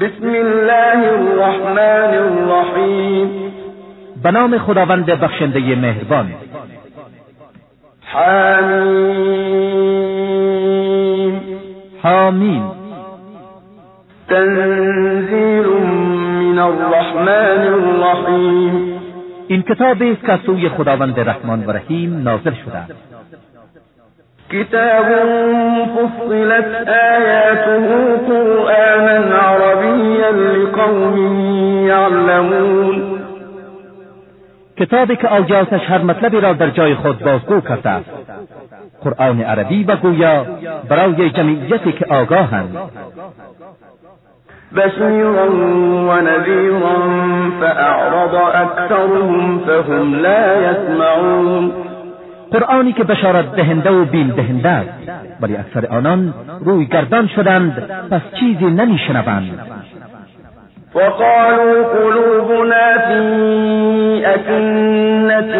بسم الله الرحمن الرحیم به نام خداوند بخشنده مهربان. حمیم. حامیم تنزیل من الرحمن الرحیم این کتاب است که از سوی خداوند رحمان و رحیم نازل شده. است كتاب فصلت آياته قرآنا عربيا لقوم يعلمون کتابی که آیاتش هر مطلبی را در جای خود بازگو کرده. است قرآن عربی و گویا برای جمعیتی که آگاهند. بشيرا ونذيرا فأعرض أكثرهم فهم لا يسمعون قرآنی که بشارت دهنده و بین دهنده ولی اکثر آنان روی گردان شدند پس چیزی نمیشنوند. وقالوا قلوبنا في أكنة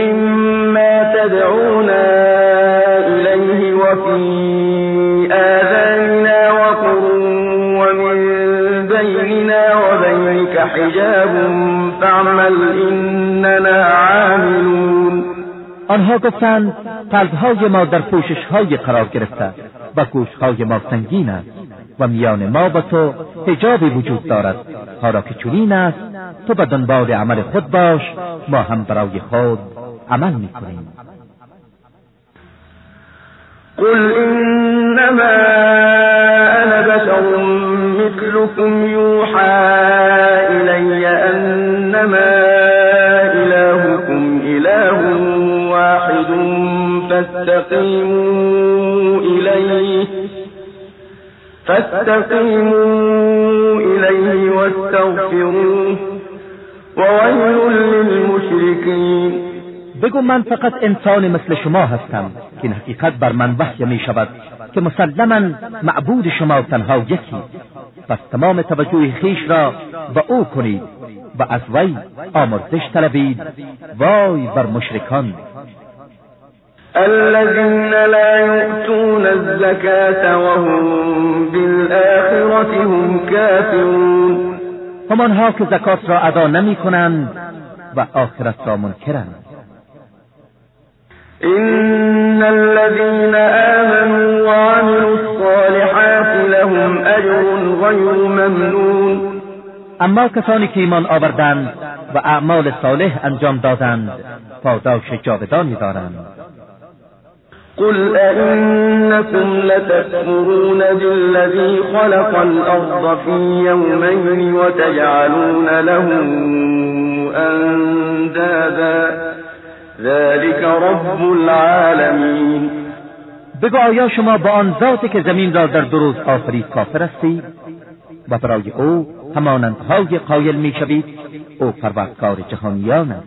مما تدعونا إليه وفي آذاننا وقر ومن بيننا وبينك حجاب فاعمل إننا عاملون. آنها گفتند قلبهای ما در پوشش های قرار گرفته و گوشهای ما سنگین است و میان ما و تو حجابی وجود دارد. حالا که چنین است تو به دنبال عمل خود باش ما هم برای خود عمل می‌کنیم. قل إنما أنا بشر فاستقيموا إليه واستغفروه وويل للمشركين. بگو من فقط انسان مثل شما هستم که این حقیقت بر من وحی می شود که مسلما معبود شما تنها یکی. پس تمام توجه خیش را به او کنید و از وی آمرزش طلبید. وای بر مشرکان. الذين لا يؤتون الزكاة وهم بالآخرة هم كافرون. همانها که زکات را ادا نمی کنند و آخرت را منکرند. إن الذين آمنوا وعملوا الصالحات لهم أجر غير ممنون. اما کسانی که ایمان آوردند و اعمال صالح انجام دادند پاداش جاودانی دارند قل أئنكم لتكفرون بالذي خلق الأرض في يومين وتجعلون له أندادا ذلك رب العالمين. بگو آیا شما با آن ذاتی که زمین را در دو روز آفرید کافر هستید؟ و برای او همانندهای قایل می‌شوید او پروردگار جهانیان است.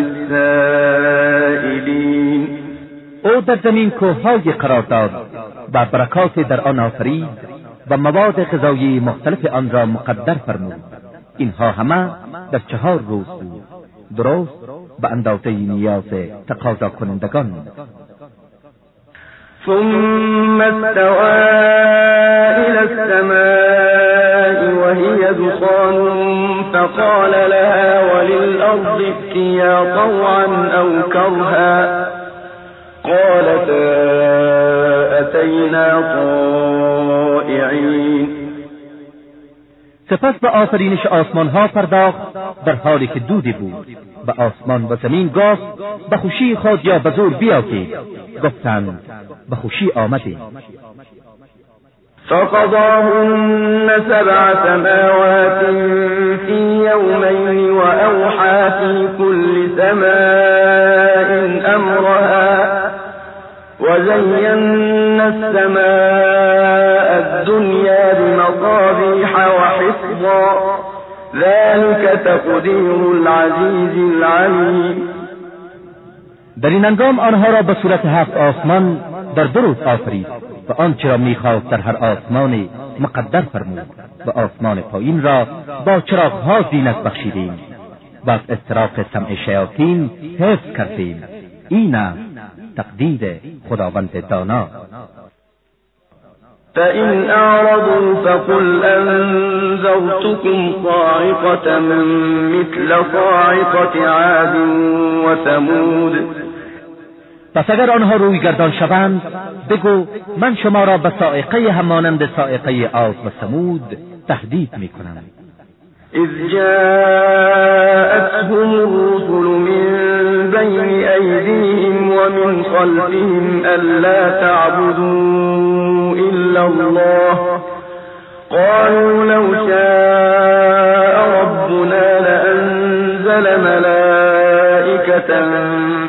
او در زمین کوههای قرار داد و برکات در آن آفرید و مواد غذایی مختلف آن را مقدر فرمود. اینها همه در چهار روز بود. درست به اندازه نیاز تقاضا کنندگان. ثم استوى إلى السماء وهي دخان فقال لها وللأرض ائتيا طوعا أو كرها قالتا أتينا طائعين. سپس به آفرینش آسمان ها پرداخت در حالی که دودی بود. به آسمان و زمین گفت به خوشی خود یا به زور بیاکید. گفتند به خوشی آمدیم. فقضاهن سبع سماوات في يومين وأوحى في كل سماء أمرها وزينا السماء الدنيا بمصابيح وحفظا. ذلك تقدیر العزیز العلیم در این انگام آنها را به صورت هفت آسمان در دو روز آفرید و آنچه را می‌خواست در هر آسمان مقدر فرمود و آسمان پایین را با چراغها زینت بخشیدیم. و از استراق سمع شیاطین حفظ کردیم. این تقدیر خداوند دانا. فإن أعرضوا فقل أنذرتكم صاعقة مثل صاعقة عاد وثمود. پس اگر آنها روی گردان شوند بگو من شما را به سائقه همانند سائقه عاد و ثمود تهدید می کنم. اذ جاءتهم الرسل من بین ایدیهم ومن خلفهم ألا تعبدوا إلا الله. قالوا لو شاء ربنا لأنزل ملائكة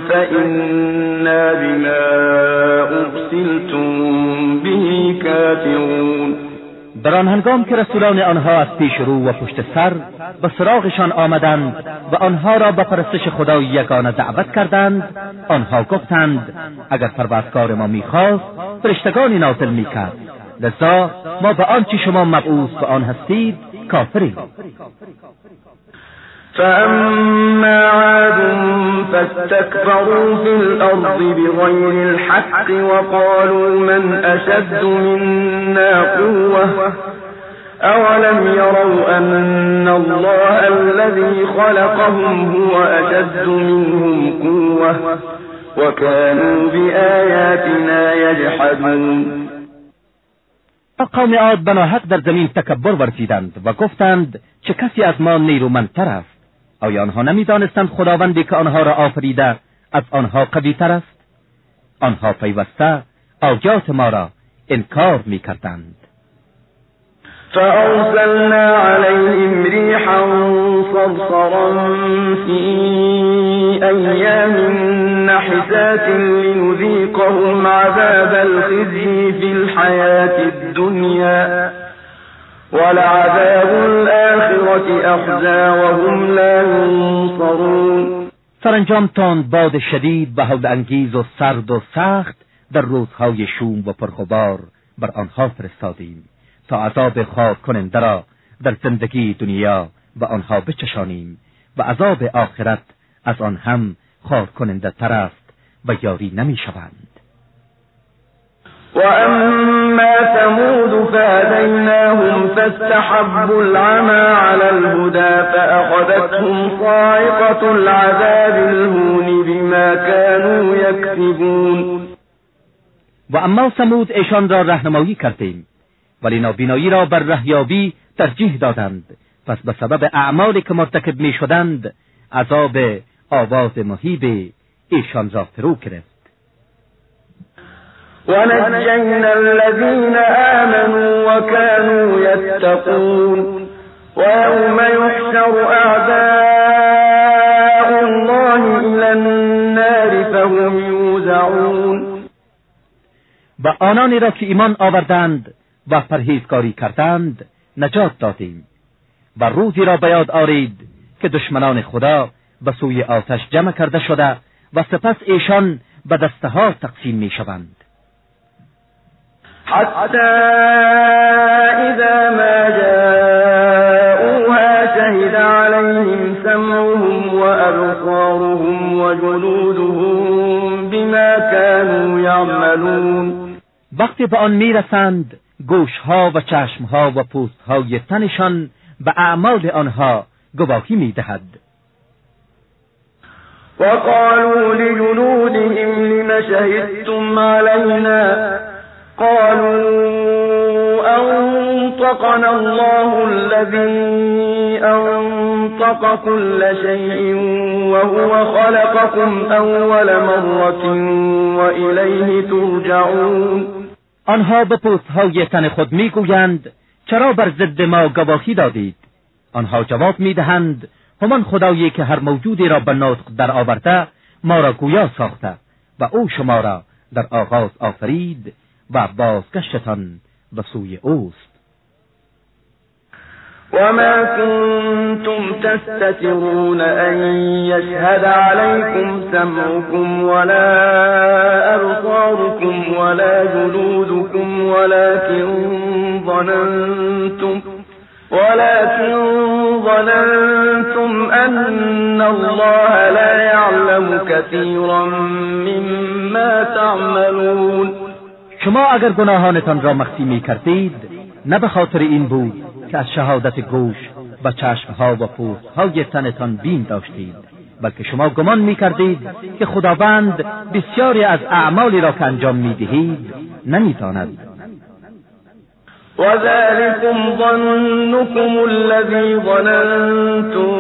فإنا بما أرسلتم در آن هنگام که رسولان آنها از پیش رو و پشت سر به سراغشان آمدند و آنها را به پرستش خدای یگانه دعوت کردند آنها گفتند اگر پروردگار ما می‌خواست فرشتگانی نازل می‌کرد. لذا ما به آنچه شما مبعوث به آن هستید کافریم. فأما عاد فاستكبروا في الأرض بغير الحق وقالوا من أشد منا قوة أولم يروا أن الله الذي خلقهم هو أشد منهم قوة وكانوا بآياتنا يجحدون قوم عاد بناحق در زمین تکبر ورزیدند و گفتند چه کسی از ما نیرومندتر است آیا آنها نمی‌دانستند خداوندی که آنها را آفریده از آنها قویتر است. آنها پیوسته آیات ما را انکار می‌کردند. فأرسلنا عليهم ريحا صرصرا في أيام نحسات لنذيقهم عذاب الخزي في الحياة الدنيا. ولعذاب الآخرة أخزى وهم لا ينصرون. سرانجام تان باد شدید به حول انگیز و سرد و سخت در روزهای شوم و پرخبار بر آنها فرستادیم تا عذاب خواب کننده را در زندگی دنیا به آنها بچشانیم و عذاب آخرت از آن هم خواب کننده تر است و یاری نمی شوند. وأما ثمود فهديناهم فاستحبوا العمى على الهدى فأخذتهم صاعقة العذاب الهون بما كانوا يكسبون و اما ثمود ایشان را رهنمایی کردیم ولی نابینایی را بر رهیابی ترجیح دادند. پس به سبب اعمالی که مرتکب می شدند عذاب آواز مهیب ایشان را فرو گرفت. ونجينا الذين آمنوا وكانوا يتقون. ويوم يحشر أعداء الله إلى النار فهم يوزعون. و آنانی را که ایمان آوردند و پرهیزکاری کردند نجات دادیم. و روزی را به یاد آرید که دشمنان خدا به سوی آتش جمع کرده شده و سپس ایشان به دسته ها تقسیم می شوند حتى إذا ما جاءوها شهد عليهم سمعهم وأبصارهم وجلودهم بما كانوا يعملون. وقتی به آن می‌رسند گوشها و چشمها و پوستهای تنشان به اعمال آنها گواهی می‌دهد. وقالوا لجلودهم لم شهدتم علينا؟ قالوا أنطقنا الله الذي أنطق كل شيء وهو خلقكم أول مرة وإليه ترجعون. آنها به پوستهای تن خود می‌گویند چرا بر ضد ما گواهی دادید؟ آنها جواب می‌دهند همان خدایی که هر موجودی را به نطق در آورده ما را گویا ساخته و او شما را در آغاز آفرید. و بازگشتتان به سوی اوست. وما كنتم تستترون أن يشهد عليكم سمعكم ولا أبصاركم ولا جلودكم ولكن ظننتم ولكن ظننتم أن الله لا يعلم كثيرا مما تعملون. شما اگر گناهانتان را مخفی می کردید نه به خاطر این بود که از شهادت گوش و چشمها و های تنتان بین داشتید بلکه شما گمان می کردید که خداوند بسیاری از اعمالی را که انجام می دهید نمی داند وذلكم ظنكم الذي ظننتم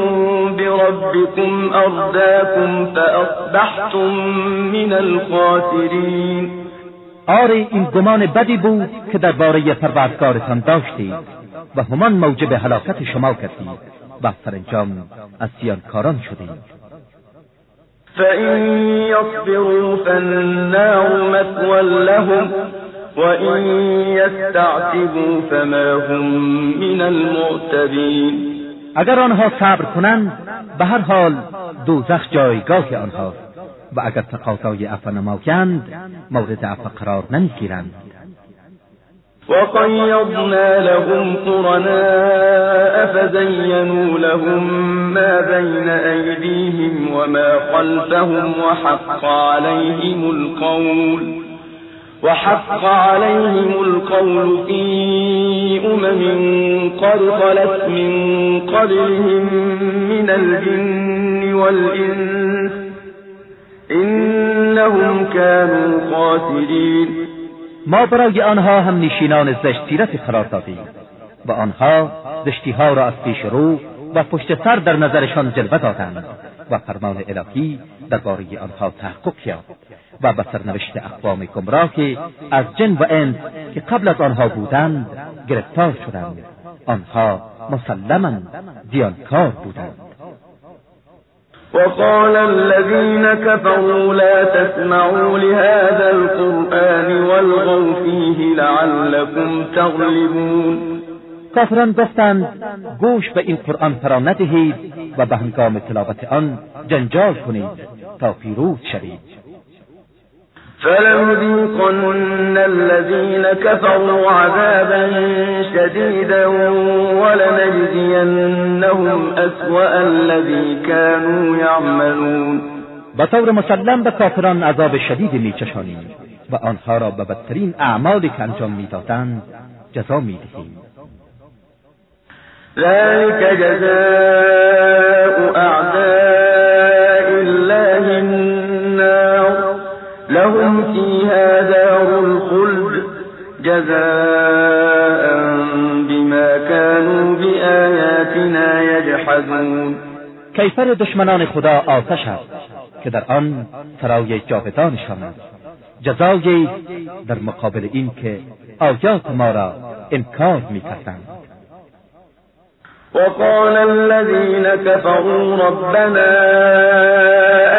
بربكم أرداكم فأصبحتم من الخاسرين. آری این گمان بدی بود که درباره پروردگارتان داشتید و همان موجب هلاکت شما کردید و سرانجام از زیانکاران شدید فإن يصبروا فالنار مثوى لهم وإن يستعتبوا فما هم من المعتبین اگر آنها صبر کنند به هر حال دوزخ جایگاه آنهاست و اگر تقاضای عفو نمایند مورد عفو قرار نمیگیرند وقيضنا لهم قرناء فزينوا لهم ما بين أيديهم وما خلفهم وحق عليهم القول وحق عليهم القول في أمم قد خلت من قبلهم من الجن والإنس إنهم كانوا خاسرين. ما برای آنها هم نشینان زشت سیرت قرار دادیم و آنها زشتیها را از پیش رو و پشت سر در نظرشان جلوه دادند و فرمان الهی درباره آنها تحقق یافت و به سرنوشت اقوام گمراهی از جن و انس که قبل از آنها بودند گرفتار شدند. آنها مسلما دیانکار بودند. وقال الذين كفروا لا تسمعوا لهذا القرآن والغوا فيه لعلكم تغلبون. کافران گفتند گوش به این قرآن فرا ندهید و به هنگام تلاوت آن جنجال کنید تا پیروز شوید. فلنذيقن الذين كفروا عذابا شديدا ولنجزينهم أسوأ الذي كانوا يعملون. به طور مسلم به کافران عذاب شدید میچشانیم و آنها را به بدترین اعمالی که انجام میدادند جزا میدهیم. ذلك جزاء اعداء لهم فيها دار الخلد جزاء بما كانوا بآياتنا يجحدون. کیفر دشمنان خدا آتش است که در آن سرای جاودانشان است جزای در مقابل این که آیات ما را انکار می‌کردند. وقال الذين كفروا ربنا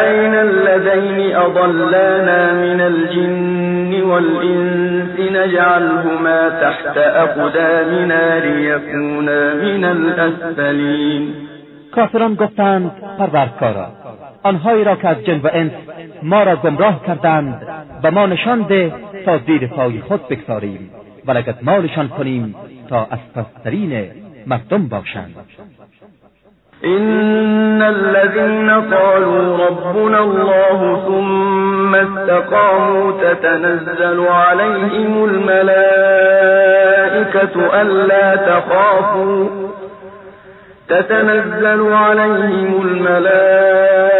أين الذين أضلانا من الجن والإنس نجعلهما تحت أقدامنا ليكونا من الأسفلين. کافران گفتند پروردگارا آنهایی را که از جن و انس ما را گمراه کردند و ما نشان ده تا زیر پای خود بگذاریم و لگت مالشان کنیم تا از پسترین مردم باشند إن الذين قالوا ربنا الله ثم استقاموا تتنزل عليهم الملائكة ألا تخافوا تتنزل عليهم الملائكة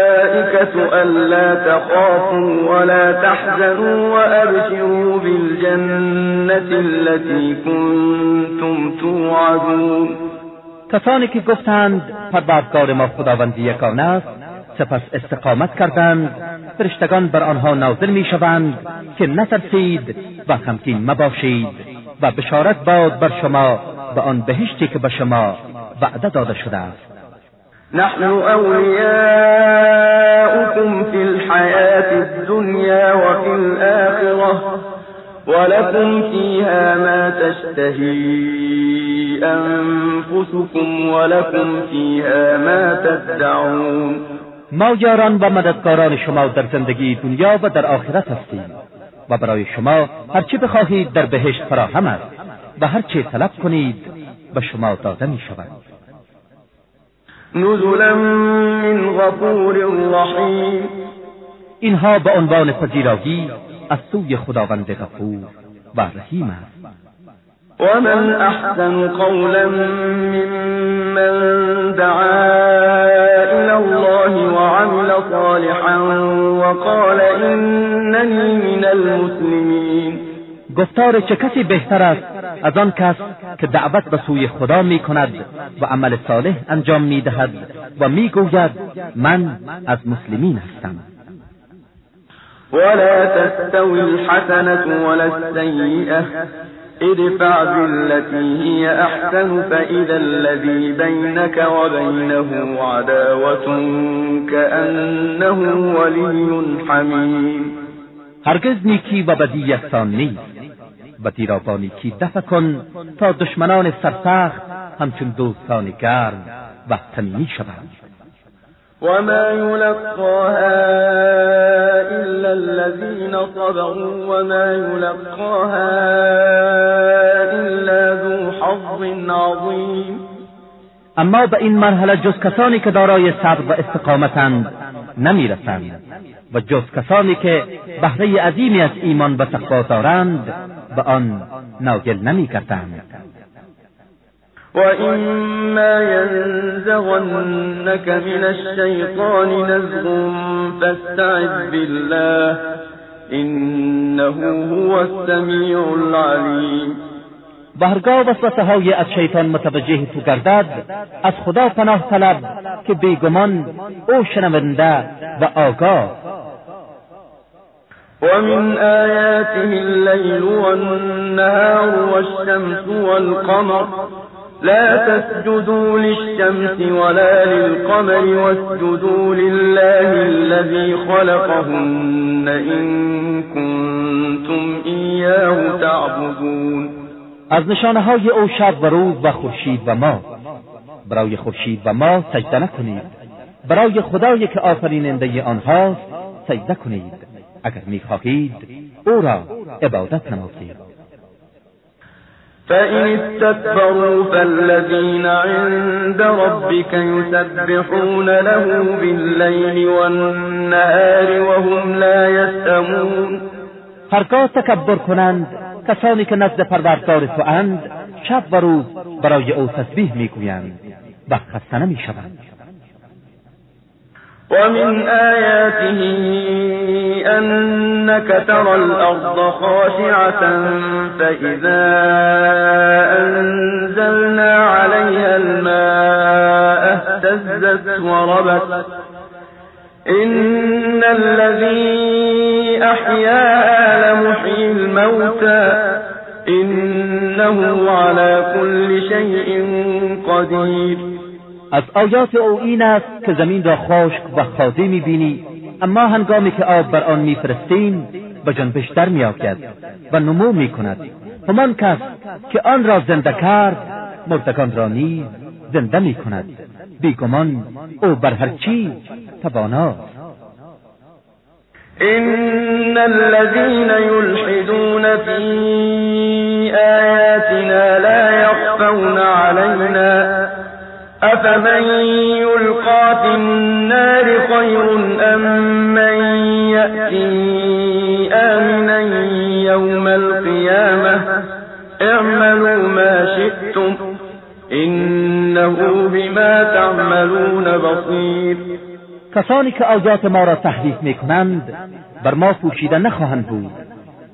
ألا تخافوا ولا تحزنوا وأبشروا بالجنة التي كنتم توعدون. کسانی که گفتند پروردگار ما خداوندی یکان است سپس استقامت کردند فرشتگان بر آنها نازل می‌شوند که نترسید و غمگین مباشید و بشارت باد بر شما به آن بهشتی که به شما وعده داده شده است. نحن أولياؤكم في الحياة الدنيا وفي الآخرة ولكم فيها ما تشتهي أنفسكم ولكم فيها ما تدعون. ما یاران و مددکاران شما در زندگی دنیا و در آخرت هستیم و برای شما هرچه بخواهید در بهشت فراهم است و هرچه طلب کنید به شما داده می شود نزلا من غفور رحیم. اینها به عنوان پذیرایی از سوی خداوند غفور و رحیم است. ومن احسن قولا ممن دعا الى الله وعمل صالحا وقال انني من المسلمین. گفتار چه کسی بهتر است از آن کس که دعوت به سوی خدا می کند و عمل صالح انجام می دهد و می گوید من از مسلمین هستم. ولا تستوي الحسنة ولا السيئة ادفع بالتي هي أحسن فإذا الذي بينك وبينه عداوة كأنه ولي حميم. هرگز نیکی و بدی یکسان نیست. بدی را با نیکی دفع کن تا دشمنان سرسخت همچون دوستان گرم و صمیمی شوند. وما يلقاها إلا الذين صبروا وما يلقاها إلا ذو حظ عظيم. اما به این مرحله جز کسانی که دارای صبر و استقامتند نمی‌رسند. و جز کسانی که بهره عظیمی از ایمان و تقوا دارند به آن ناگل نمی‌کردند. وإما ينزغنك من الشيطان نزغ فاستعذ بالله إنه هو السميع العليم. و هرگاه وسوسه های از شیطان متوجه تو گردد از خدا پناه طلب که بیگمان او شنونده و آگاه ومن آياته الليل والنهار والشمس والقمر لا تسجدوا للشمس ولا للقمر واسجدوا لله الذي خلقهن إن كنتم إياه تعبدون. از نشانه های او شب و روز و خورشید و ما برای خورشید و ما سجده نکنید. برای خدایی که آفریننده آنهاست سجده کنید. اگر می‌خواهید او را عبادت نمایید. فإن استكبروا فالذين عند ربك يسبحون له بالليل والنهار وهم لا يسأمون هرگاه تکبر کنند کسانی که نزد پروردگار تو اند شب و روز برای او تسبیح می‌گویند و خسته نمی‌شوند. ومن آياته أنك ترى الأرض خاشعة فإذا أنزلنا عليها الماء اهتزت وربت. إن الذي أحياها لمحيي الموتى. إنه على كل شيء قدير. از آیات او این است که زمین را خشک و خاضی می‌بینی. اما هنگامی که آب بر آن میفرستیم به جنبش در میآید و نمو می‌کند. همان کس که آن را زنده کرد مردگان را نیز زنده می‌کند. بیگمان او بر هر چیز تواناست. إن الذين يلحدون في آياتنا لا يخفون علينا أفمن يلقى في النار خير أم من يأتي آمنا يوم القيامة اعملوا ما شئتم إنه بما تعملون بصير کسانی که آیات ما را تحریف می کنند بر ما پوشیده نخواهند بود.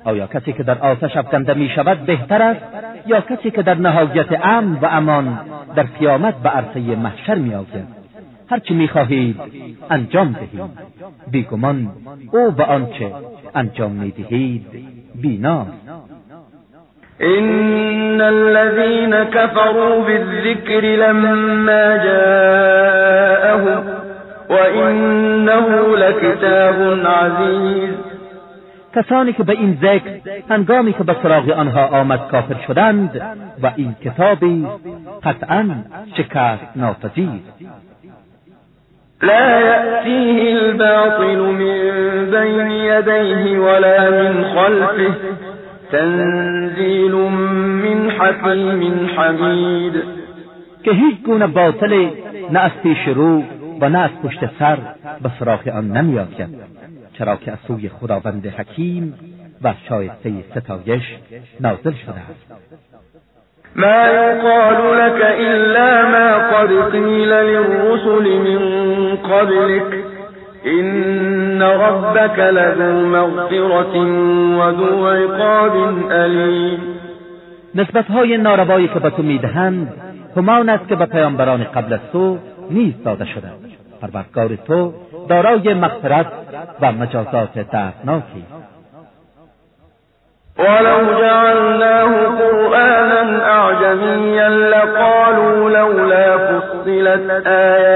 آیا کسی که در آتش افکنده می شود بهتر است؟ یا کسی که در نهایت امن و امان در قیامت به عرصه محشر می آید هرچی می خواهید انجام دهید. بیگمان او به آنچه انجام می دهید بیناست إن الذين كفروا بالذكر لما جاءهم وإنه لكتاب عزيز. کسانی که به این ذکر هنگامی که به سراغ آنها آمد کافر شدند و این کتابی قطعا شکست ناپذیر لا يأتيه الباطل من بين يديه ولا من خلفه. تنزیل من حکیم حمید که هیچ گونه باطل نه از پیش رو و نه از پشت سر به سراغ آن نمیآید. چرا که از سوی خداوند حکیم و شایسته ستایش نازل شده است. ما يقال لك إلا ما قد قيل للرسل من قبلك إن ربك لذو مغفرة وذو عقاب أليم نسبت های ناروایی که به تو می‌دهند همان است که به پیامبران قبل از تو نیز داده شده. پروردگار تو دارای مغفرت و مجازات دردناکی. ولو جعلناه قرآنا أعجميا لقالوا لولا فصلت آياته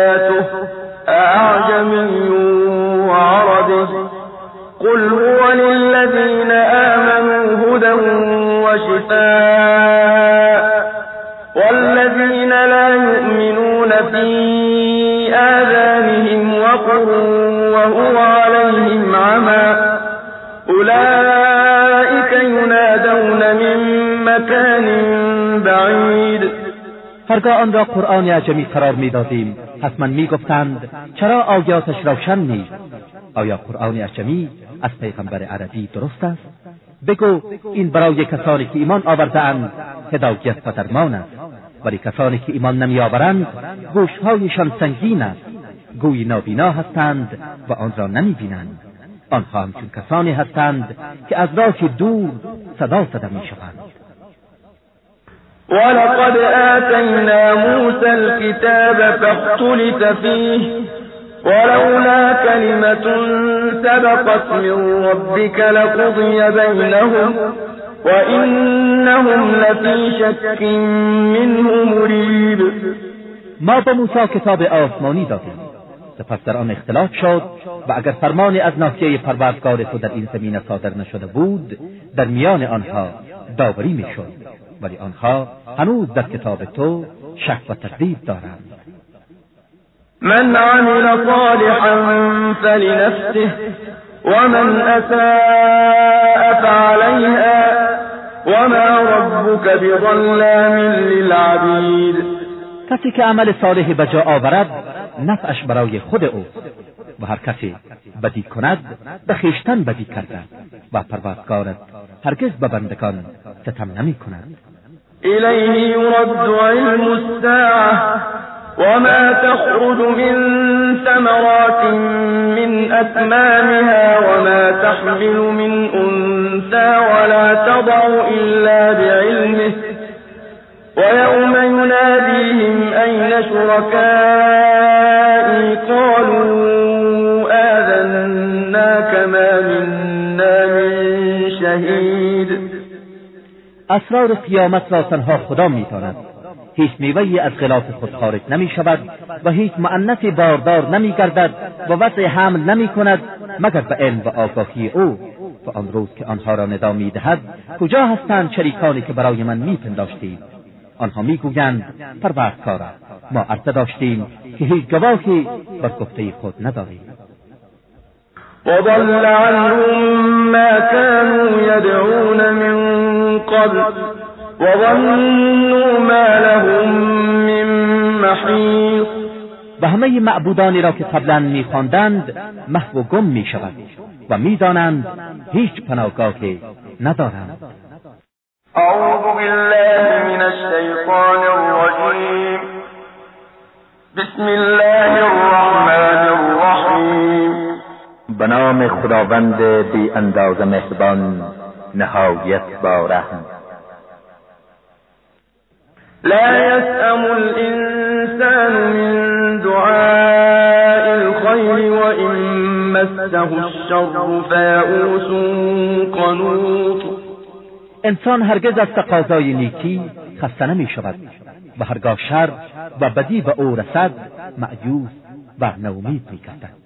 هرگاه آن را قرآن اعجمی قرار می‌دادیم. حتما می‌گفتند چرا آیاتش روشن نیست؟ آیا قرآن اعجمی از پیغمبر عربی درست است؟ بگو این برای کسانی که ایمان آوردهاند هدایت و درمان است. ولی کسانی که ایمان نمیآورند گوشهایشان سنگین است. گویی نابینا هستند و آن را نمی‌بینند. آنها همچون کسانی هستند که از راه دور صدا زده می‌شوند. ولقد آتينا موسى الكتاب فاختلف فيه ولولا كلمة سبقت من ربك لقضي بينهم وإنهم لفي شك منه مريب. ما به موسی کتاب آسمانی دادیم. سپس در آن اختلاف شد و اگر فرمانی از ناحیه پروردگار تو در این زمینه صادر نشده بود در میان آنها داوری می‌شد. ولی آنها هنوز در کتاب تو شک و تردید دارند. من عمل صالحا فلنفسه ومن اساء فعليها وما ربك بظلام للعبید کسی که عمل صالحی به جا آورد نفعش برای خود او. و هر کسی بدی کند به خویشتن بدی کرده و پروردگارت هرگز به بندگان ستم نمی کند. إليه يرد علم الساعة وما تخرج من ثمرات من أكمامها وما تحمل من أنثى ولا تضع إلا بعلمه ويوم يناديهم أين شركائي؟ قالوا اسرار قیامت را تنها خدا میتاند هیچ میوهی از غلاف خود خارج نمی شود و هیچ معنفی باردار نمی گردد و وضع حمل نمی کند مگر به علم و آگاهی او. و آن روز که آنها را ندا می دهد کجا هستند شریکانی که برای من می پنداشتید آنها می‌گویند پروردگارا ما عرضه داشتیم که هیچ گواهی بر گفته خود نداریم. وضل عنهم ما كانوا يدعون من قبل وظنوا ما لهم من محیص و همه معبودانی را که قبلا میخواندند محو و گم می‌شود و می‌دانند هیچ پناهگاهی ندارند. أعوذ بالله من الشيطان الرجيم بسم الله الرحمن الرحیم. به نام خداوند بی انداز مهربان نهایت با رحم. لا يسأم الإنسان من دعاء الخير وإن مسه الشر فيئوس قنوط. انسان هرگز از تقاضای نیکی خسته نمی شود و هرگاه شر و بدی به او رسد معیوس و نومید می کردد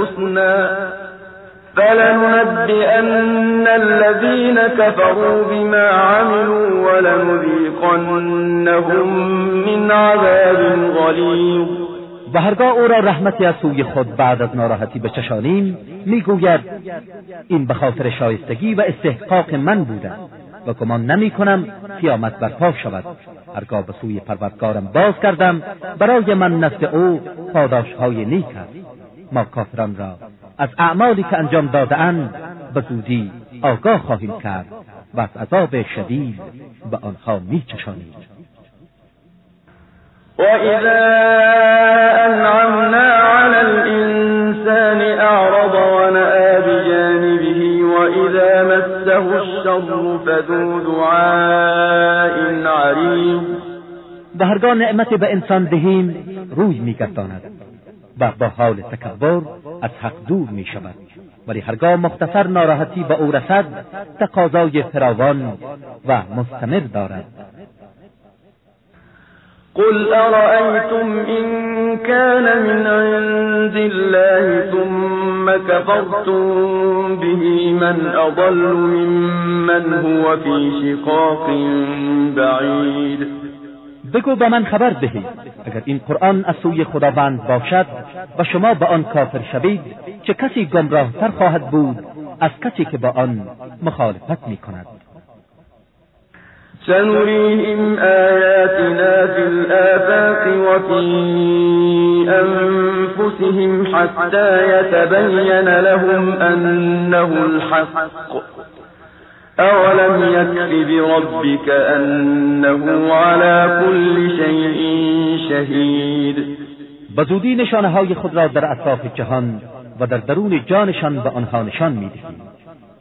فلننبئن الذين كفروا بما عملوا ولنذيقنهم من عذاب غلیظ و هرگاه او را رحمتی از سوی خود بعد از ناراحتی بچشانیم می‌گوید این به خاطر شایستگی و استحقاق من بوده و گمان نمی کنم قیامت برپا شود. هرگاه به سوی پروردگارم باز کردم برای من نزد او پاداش های نیک است. ما کافران را. از اعمالی که انجام دادهاند به زودی آگاه خواهیم کرد و از عذاب شدید به آنها میچشانیم. وإذا أنعمنا على الإنسان أعرض ونأى بجانبه وإذا مسه الشر فذو دعاء عريض و هرگاه نعمت به انسان دهیم روی میگرداند. با حال تکبر از حق دور می شود. ولی هرگاه مختصر ناراحتی به او رسد تقاضای فراوان و مستمر دارد. قل أرأيتم إن كان من عند الله ثم كفرتم به من أضل ممن هو في شقاق بعيد بگو به من خبر دهید اگر این قرآن از سوی خداوند باشد و شما به آن کافر شوید چه کسی گمراهتر خواهد بود از کسی که با آن مخالفت می کند سنريهم آياتنا في الآفاق وفي أنفسهم حتى يتبين لهم أنه الحق. أولم يكف بربك أنه على كل شيء شهید به زودی نشانه های خود را در اطراف جهان و در درون جانشان به آنها نشان می‌دهیم.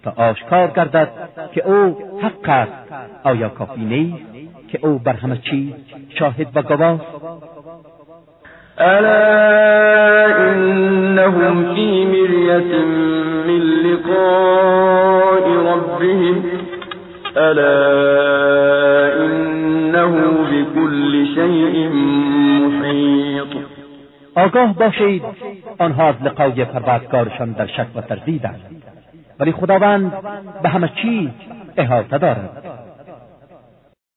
تا آشکار گردد که او حق است. آیا کافی نیست که او بر همه چیز شاهد و گواه الا انهم فی مریت من لقاء ربهم الا انه بكل شيء محیط آگاه باشید آنها از لقای پروردگارشان در شک و تردیدند ولی خداوند به همه چیز احاطه دارد.